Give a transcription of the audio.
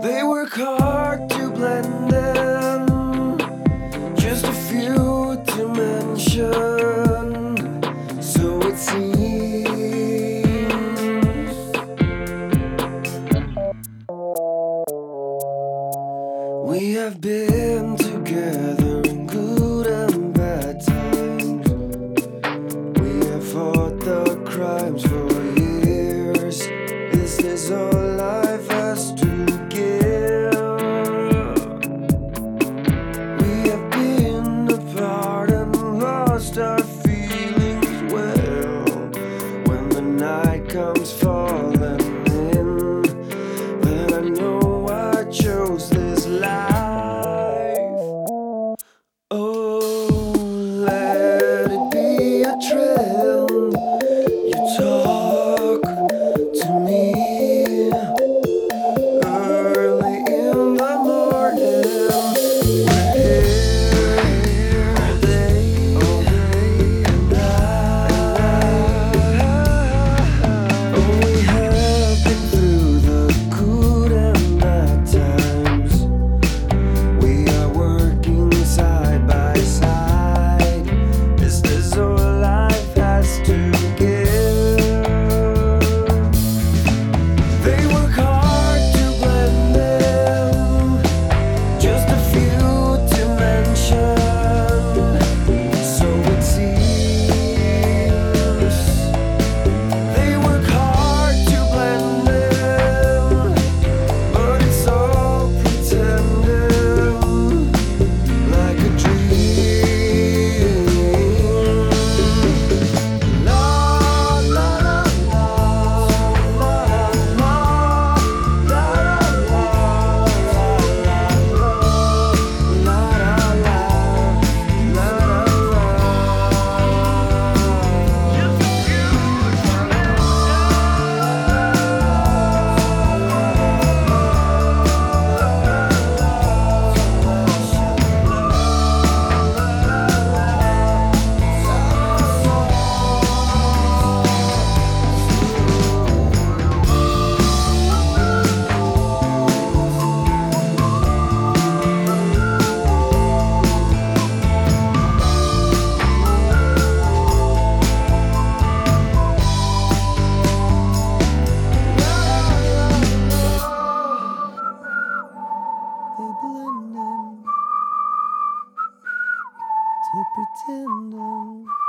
They work hard to blend in, just a few to mention, so it seems. We have been together. comes for to pretend I'm